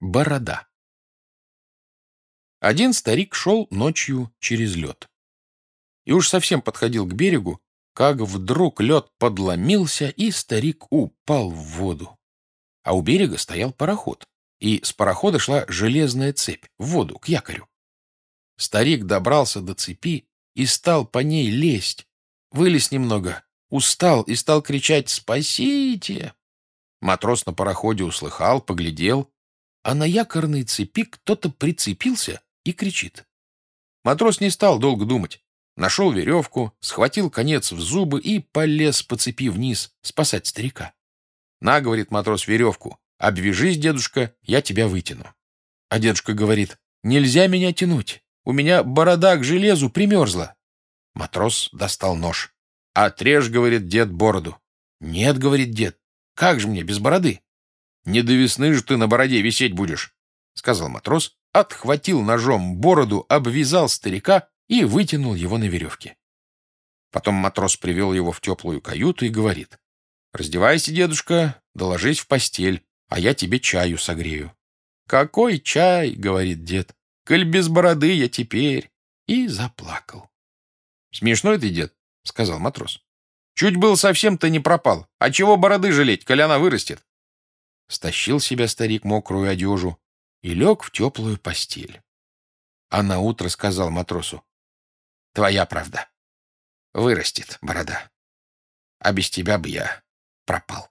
Борода. Один старик шел ночью через лед. И уж совсем подходил к берегу, как вдруг лед подломился, и старик упал в воду. А у берега стоял пароход, и с парохода шла железная цепь в воду, к якорю. Старик добрался до цепи и стал по ней лезть. Вылез немного, устал и стал кричать «Спасите!». Матрос на пароходе услыхал, поглядел а на якорной цепи кто-то прицепился и кричит. Матрос не стал долго думать. Нашел веревку, схватил конец в зубы и полез по цепи вниз спасать старика. «На, — говорит матрос, — веревку. Обвяжись, дедушка, я тебя вытяну». А дедушка говорит, «Нельзя меня тянуть. У меня борода к железу примерзла». Матрос достал нож. «Отрежь, — говорит дед, — бороду». «Нет, — говорит дед, — как же мне без бороды?» «Не до весны же ты на бороде висеть будешь», — сказал матрос, отхватил ножом бороду, обвязал старика и вытянул его на веревке. Потом матрос привел его в теплую каюту и говорит, «Раздевайся, дедушка, доложись в постель, а я тебе чаю согрею». «Какой чай?» — говорит дед. «Коль без бороды я теперь». И заплакал. «Смешной ты, дед», — сказал матрос. «Чуть был совсем-то не пропал. А чего бороды жалеть, коль она вырастет?» Стащил себя старик мокрую одежу и лег в теплую постель. А на утро сказал матросу, «Твоя правда. Вырастет борода. А без тебя бы я пропал».